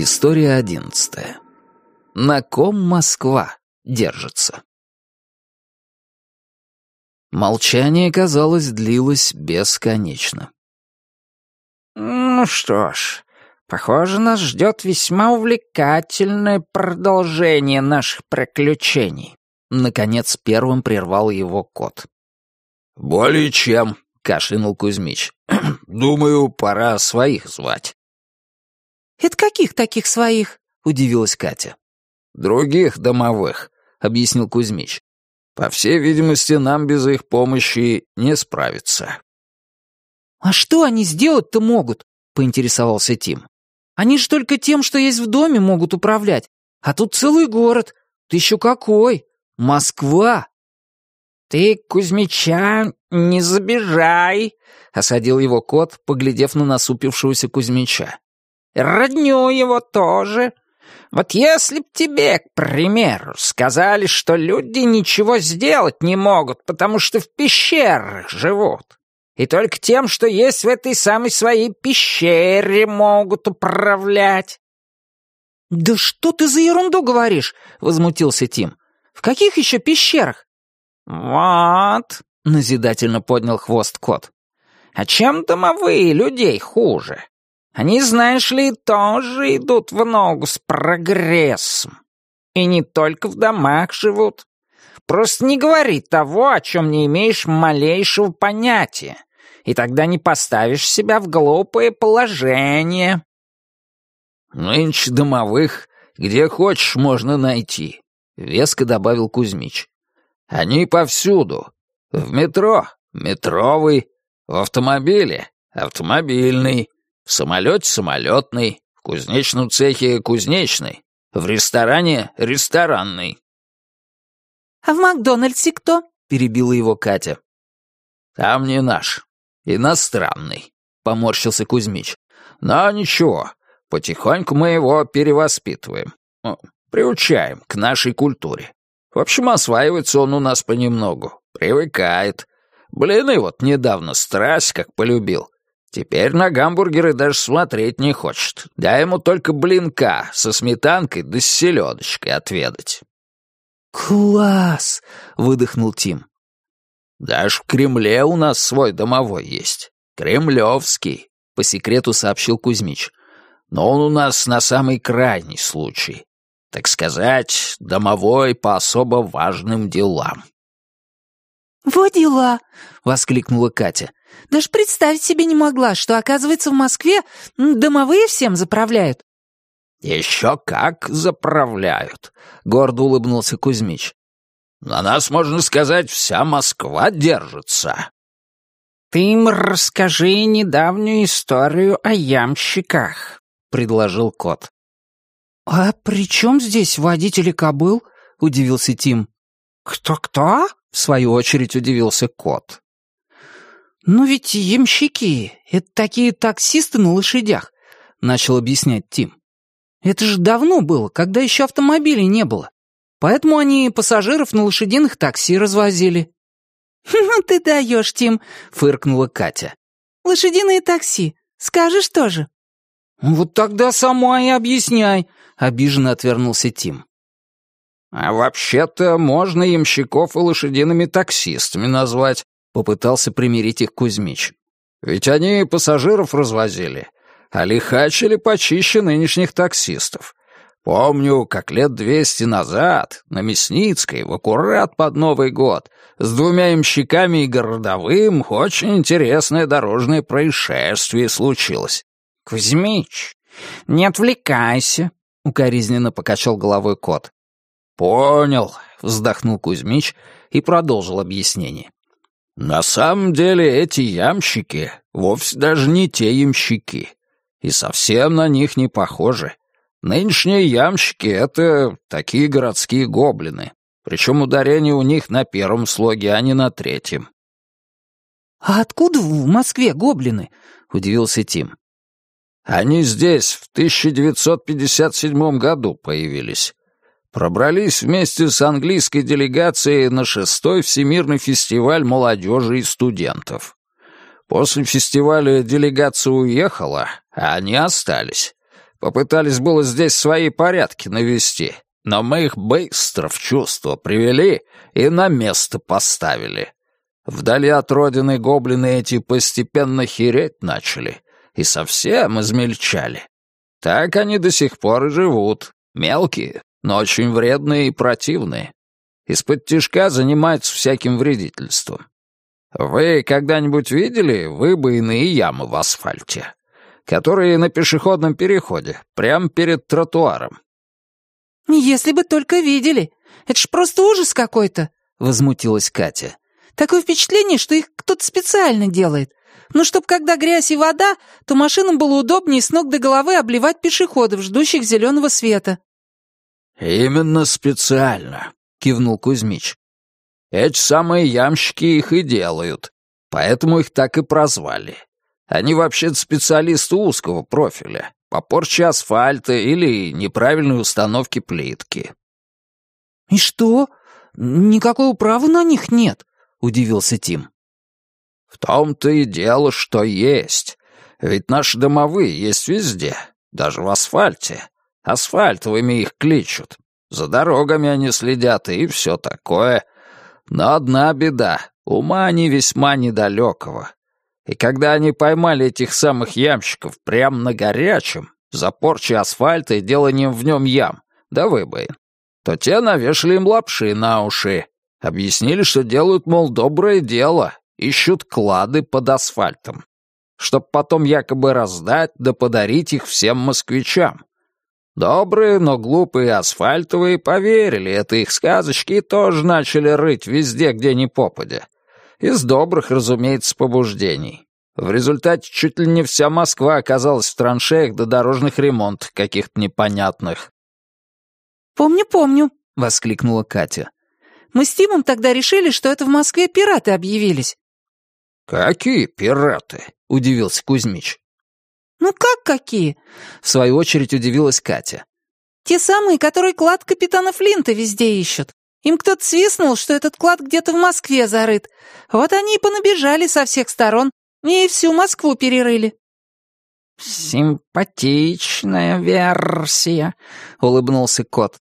История одиннадцатая. На ком Москва держится? Молчание, казалось, длилось бесконечно. «Ну что ж, похоже, нас ждет весьма увлекательное продолжение наших приключений». Наконец первым прервал его кот. «Более чем», — кашлянул Кузьмич. «Думаю, пора своих звать». «Это каких таких своих?» — удивилась Катя. «Других домовых», — объяснил Кузьмич. «По всей видимости, нам без их помощи не справиться». «А что они сделать-то могут?» — поинтересовался Тим. «Они же только тем, что есть в доме, могут управлять. А тут целый город. Ты еще какой? Москва!» «Ты, Кузьмича, не забежай!» — осадил его кот, поглядев на насупившегося Кузьмича. Родню его тоже. Вот если б тебе, к примеру, сказали, что люди ничего сделать не могут, потому что в пещерах живут, и только тем, что есть в этой самой своей пещере, могут управлять. «Да что ты за ерунду говоришь?» — возмутился Тим. «В каких еще пещерах?» «Вот», — назидательно поднял хвост кот. «А чем домовые людей хуже? Они, знаешь ли, тоже идут в ногу с прогрессом. И не только в домах живут. Просто не говори того, о чем не имеешь малейшего понятия, и тогда не поставишь себя в глупое положение. «Нынче домовых где хочешь можно найти», — веско добавил Кузьмич. «Они повсюду. В метро — метровый, в автомобиле — автомобильный, в самолете самолетный, в кузнечном цехе кузнечный, в ресторане ресторанный. «А в Макдональдсе кто?» — перебила его Катя. «Там не наш, иностранный», — поморщился Кузьмич. «Но ничего, потихоньку мы его перевоспитываем, приучаем к нашей культуре. В общем, осваивается он у нас понемногу, привыкает. Блины вот недавно страсть как полюбил. Теперь на гамбургеры даже смотреть не хочет. Дай ему только блинка со сметанкой да с селедочкой отведать. «Класс!» — выдохнул Тим. «Даже в Кремле у нас свой домовой есть. Кремлевский», — по секрету сообщил Кузьмич. «Но он у нас на самый крайний случай. Так сказать, домовой по особо важным делам». «Во дела!» — воскликнула Катя. Даже представить себе не могла, что, оказывается, в Москве домовые всем заправляют. «Еще как заправляют», — гордо улыбнулся Кузьмич. «На нас, можно сказать, вся Москва держится». «Ты им расскажи недавнюю историю о ямщиках», — предложил кот. «А при чем здесь водители кобыл?» — удивился Тим. «Кто-кто?» — в свою очередь удивился кот. «Но ведь ямщики — это такие таксисты на лошадях», — начал объяснять Тим. «Это же давно было, когда еще автомобилей не было. Поэтому они пассажиров на лошадиных такси развозили». «Ну ты даешь, Тим», — фыркнула Катя. «Лошадиные такси. Скажешь тоже». «Вот тогда сама и объясняй», — обиженно отвернулся Тим. «А вообще-то можно ямщиков и лошадиными таксистами назвать», Попытался примирить их Кузьмич. «Ведь они пассажиров развозили, а лихачили почище нынешних таксистов. Помню, как лет двести назад на Мясницкой в аккурат под Новый год с двумя имщиками и городовым очень интересное дорожное происшествие случилось. «Кузьмич, не отвлекайся», — укоризненно покачал головой кот. «Понял», — вздохнул Кузьмич и продолжил объяснение. На самом деле эти ямщики вовсе даже не те ямщики. И совсем на них не похожи. Нынешние ямщики — это такие городские гоблины. Причем ударение у них на первом слоге, а не на третьем. «А откуда в Москве гоблины?» — удивился Тим. «Они здесь в 1957 году появились пробрались вместе с английской делегацией на шестой Всемирный фестиваль молодежи и студентов. После фестиваля делегация уехала, а они остались. Попытались было здесь свои порядки навести, но мы их быстро в чувство привели и на место поставили. Вдали от родины гоблины эти постепенно хереть начали и совсем измельчали. Так они до сих пор и живут. Мелкие, но очень вредные и противные. Из-под тишка занимаются всяким вредительством. Вы когда-нибудь видели выбоины ямы в асфальте? Которые на пешеходном переходе, прямо перед тротуаром. «Если бы только видели. Это ж просто ужас какой-то», — возмутилась Катя. «Такое впечатление, что их кто-то специально делает. Ну, чтоб когда грязь и вода, то машинам было удобнее с ног до головы обливать пешеходов, ждущих зеленого света». «Именно специально», — кивнул Кузьмич. «Эти самые ямщики их и делают, поэтому их так и прозвали. Они вообще-то специалисты узкого профиля, по порче асфальта или неправильной установке плитки». «И что? Никакого права на них нет», — удивился Тим. «В том-то и дело, что есть. Ведь наши домовые есть везде, даже в асфальте. Асфальтовыми их кличут. За дорогами они следят и все такое. Но одна беда — ума они весьма недалекого. И когда они поймали этих самых ямщиков прямо на горячем, за порчей асфальта и деланием в нем ям, да выбоин, то те навешали им лапши на уши. Объяснили, что делают, мол, доброе дело, ищут клады под асфальтом. Чтоб потом якобы раздать да подарить их всем москвичам. Добрые, но глупые асфальтовые поверили это их сказочки и тоже начали рыть везде, где ни попадя. Из добрых, разумеется, побуждений. В результате чуть ли не вся Москва оказалась в траншеях до дорожных ремонтов каких-то непонятных. «Помню, помню», — воскликнула Катя. «Мы с Тимом тогда решили, что это в Москве пираты объявились». «Какие пираты?» — удивился Кузьмич. «Ну как какие?» — в свою очередь удивилась Катя. «Те самые, которые клад капитана Флинта везде ищут. Им кто-то свистнул, что этот клад где-то в Москве зарыт. Вот они и понабежали со всех сторон и всю Москву перерыли». «Симпатичная версия», — улыбнулся кот.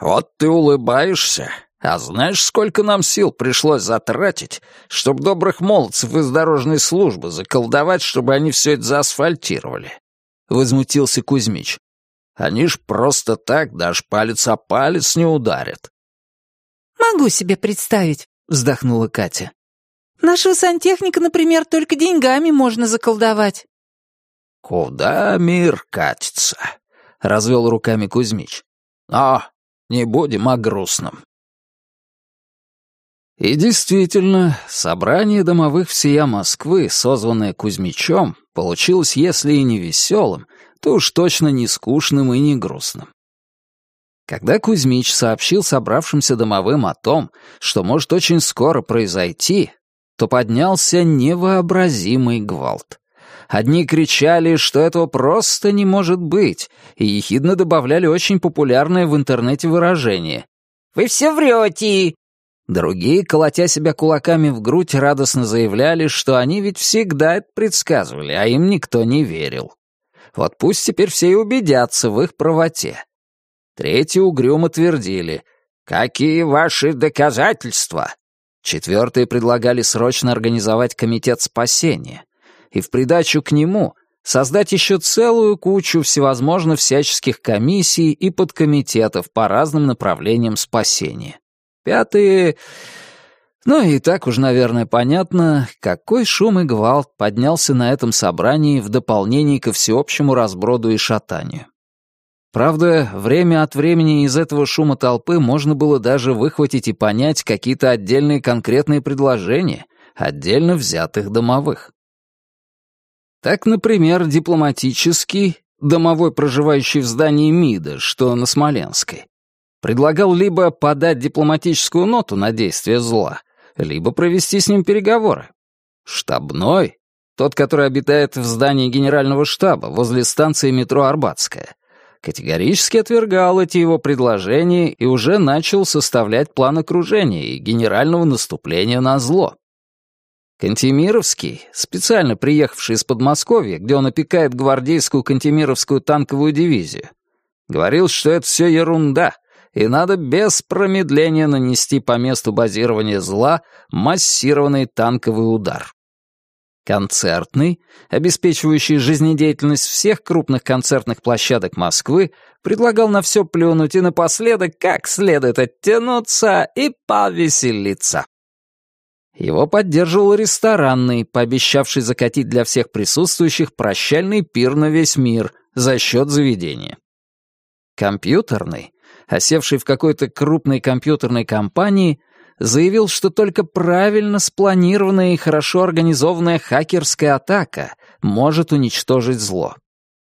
«Вот ты улыбаешься, а знаешь, сколько нам сил пришлось затратить, чтобы добрых молодцев из дорожной службы заколдовать, чтобы они все это заасфальтировали?» — возмутился Кузьмич. «Они ж просто так даже палец о палец не ударят». «Могу себе представить», — вздохнула Катя. «Нашего сантехника, например, только деньгами можно заколдовать». «Куда мир катится?» — развел руками Кузьмич. «Но не будем о грустном. И действительно, собрание домовых всея Москвы, созванное Кузьмичом, получилось, если и не веселым, то уж точно не скучным и не грустным. Когда Кузьмич сообщил собравшимся домовым о том, что может очень скоро произойти, то поднялся невообразимый гвалт. Одни кричали, что этого просто не может быть, и ехидно добавляли очень популярное в интернете выражение. «Вы все врете! Другие, колотя себя кулаками в грудь, радостно заявляли, что они ведь всегда это предсказывали, а им никто не верил. Вот пусть теперь все и убедятся в их правоте. Третьи угрюмо твердили «Какие ваши доказательства?» Четвертые предлагали срочно организовать комитет спасения и в придачу к нему создать еще целую кучу всевозможных всяческих комиссий и подкомитетов по разным направлениям спасения. Пятые... Ну и так уж, наверное, понятно, какой шум и гвалт поднялся на этом собрании в дополнение ко всеобщему разброду и шатанию. Правда, время от времени из этого шума толпы можно было даже выхватить и понять какие-то отдельные конкретные предложения, отдельно взятых домовых. Так, например, дипломатический, домовой, проживающий в здании МИДа, что на Смоленской, предлагал либо подать дипломатическую ноту на действие зла, либо провести с ним переговоры. Штабной, тот, который обитает в здании генерального штаба возле станции метро Арбатская, категорически отвергал эти его предложения и уже начал составлять план окружения и генерального наступления на зло. Кантемировский, специально приехавший из Подмосковья, где он опекает гвардейскую Кантемировскую танковую дивизию, говорил, что это все ерунда, и надо без промедления нанести по месту базирования зла массированный танковый удар. Концертный, обеспечивающий жизнедеятельность всех крупных концертных площадок Москвы, предлагал на все плюнуть и напоследок как следует оттянуться и повеселиться. Его поддерживал ресторанный, пообещавший закатить для всех присутствующих прощальный пир на весь мир за счет заведения. Компьютерный, осевший в какой-то крупной компьютерной компании, заявил, что только правильно спланированная и хорошо организованная хакерская атака может уничтожить зло.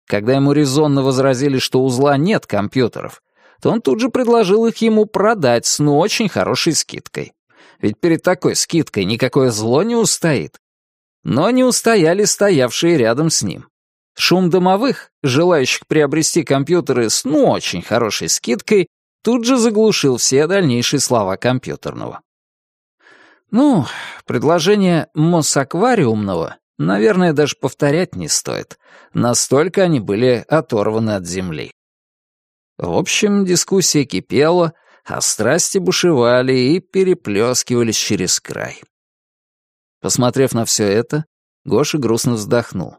Когда ему резонно возразили, что у зла нет компьютеров, то он тут же предложил их ему продать с ну очень хорошей скидкой. Ведь перед такой скидкой никакое зло не устоит. Но не устояли стоявшие рядом с ним. Шум домовых, желающих приобрести компьютеры с ну очень хорошей скидкой, тут же заглушил все дальнейшие слова компьютерного. Ну, предложение Мосаквариумного, наверное, даже повторять не стоит. Настолько они были оторваны от земли. В общем, дискуссия кипела, а страсти бушевали и переплескивались через край. Посмотрев на все это, Гоша грустно вздохнул.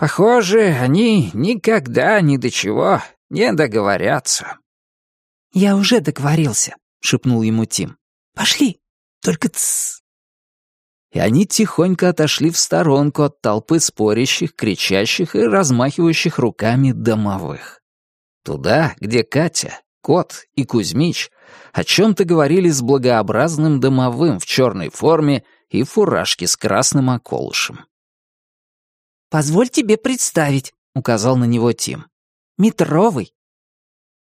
«Похоже, они никогда ни до чего не договорятся». «Я уже договорился», — шепнул ему Тим. «Пошли, только тссс». И они тихонько отошли в сторонку от толпы спорящих, кричащих и размахивающих руками домовых. Туда, где Катя, Кот и Кузьмич о чем-то говорили с благообразным домовым в черной форме и фуражке с красным околышем. «Позволь тебе представить», — указал на него Тим. «Метровый».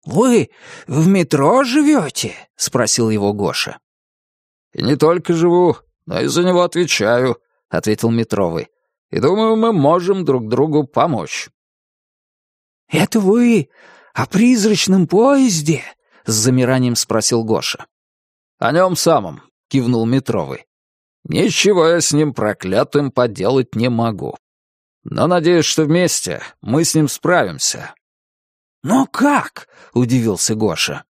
«Вы в метро живете?» — спросил его Гоша. «И не только живу, но и за него отвечаю», — ответил Метровый. «И думаю, мы можем друг другу помочь». «Это вы о призрачном поезде?» — с замиранием спросил Гоша. «О нем самом», — кивнул Метровый. «Ничего я с ним проклятым поделать не могу. Но надеюсь, что вместе мы с ним справимся». «Но как?» — удивился Гоша.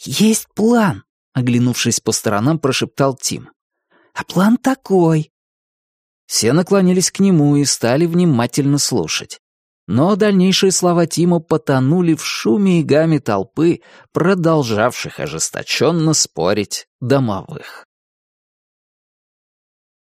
«Есть план», — оглянувшись по сторонам, прошептал Тим. «А план такой». Все наклонились к нему и стали внимательно слушать. Но дальнейшие слова Тима потонули в шуме и гаме толпы, продолжавших ожесточенно спорить домовых.